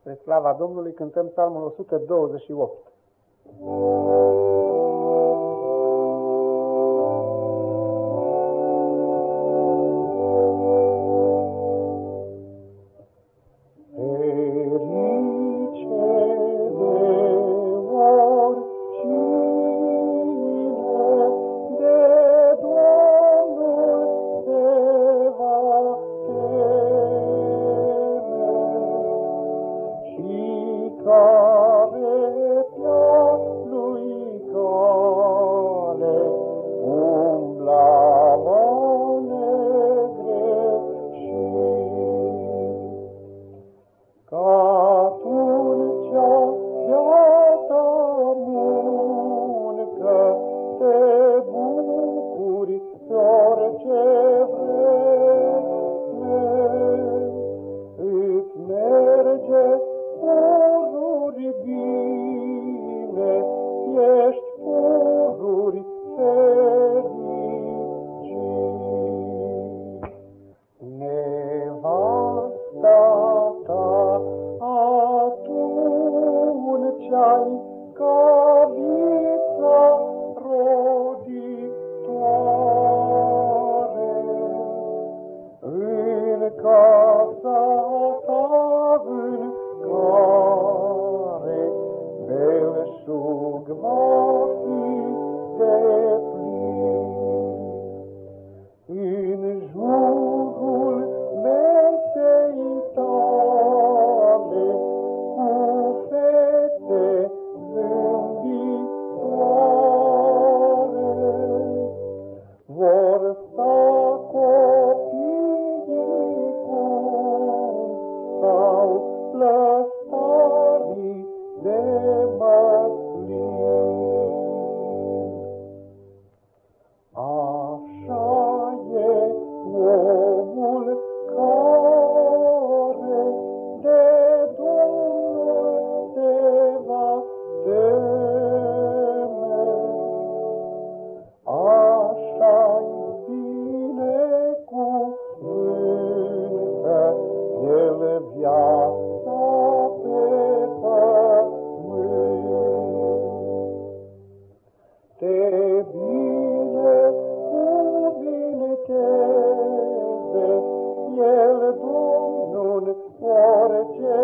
Spre slava Domnului cântăm psalmul 128. go. viața pe pământ. Te bine cuvinteze, El Domnul orice